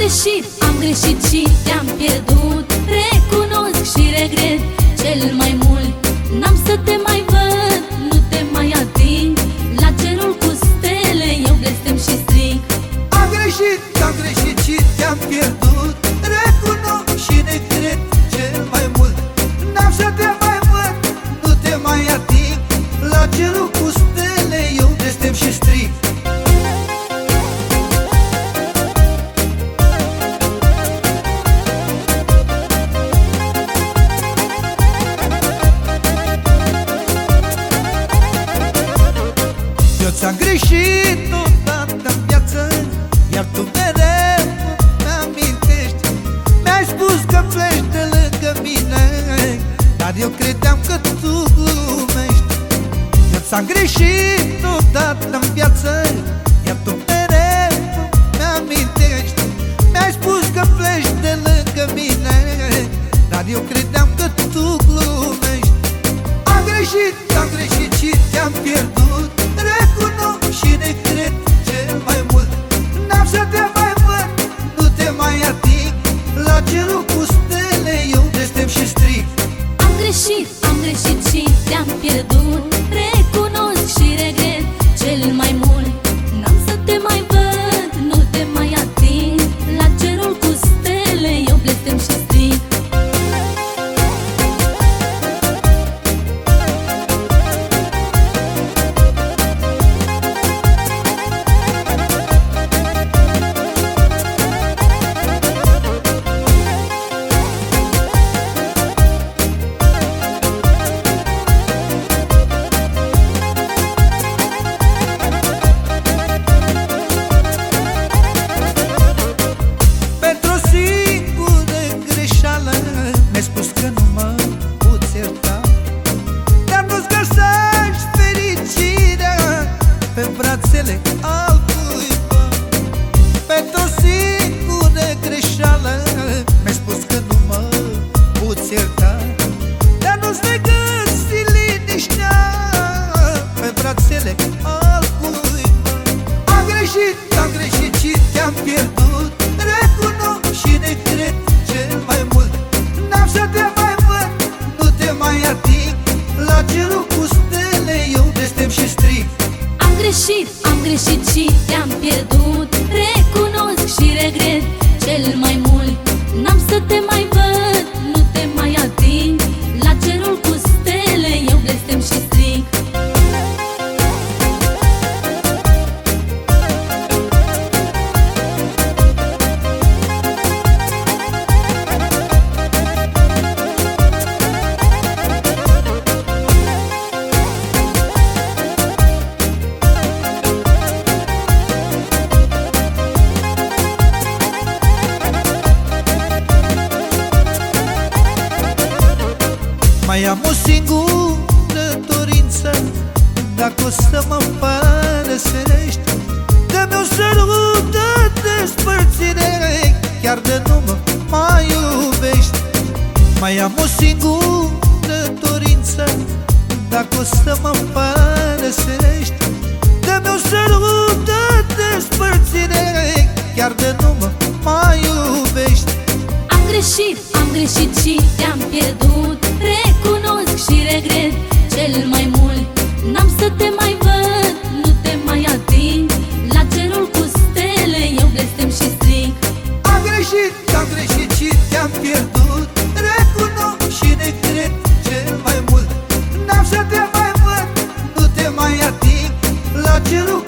greșit, am greșit și te-am pierdut. Recunosc și regret cel mai mult N-am să te mai văd, nu te mai ating La cerul cu stele eu blestem și strig Am greșit, am greșit și te-am pierdut ți-am greșit odată în viață Iar tu mereu mi-amintești Mi-ai spus că pleci de lângă mine Dar eu credeam că tu glumești Eu ți-am greșit odată în viață Iar tu mereu mi-amintești Mi-ai spus că pleci de lângă mine Dar eu credeam că tu glumești Am greșit, am greșit și te-am pierdut Recunosc și regret cel mai mult. N-am să te mai văd, nu te mai ating. La cerul cu stele eu destem și strig Am greșit, am greșit și te-am pierdut Mi-ai spus greșit, am greșit și te-am pierdut. Recunosc și regret cel mai Mai am o singură dorință. Dacă o să mă părăsești Dă-mi o sărută despărțire Chiar de nu mă mai iubești. Mai am o singură dorință. Dacă o să mă părăsești Dă-mi o sărută despărțire Chiar de nu mă mai iubești. Am greșit greșit și te-am pierdut. Recunosc și regret cel mai mult N-am să te mai văd, nu te mai ating La cerul cu stele eu blestem și strig Am greșit, am greșit și te-am pierdut. Recunosc și regret cel mai mult N-am să te mai văd, nu te mai ating La cerul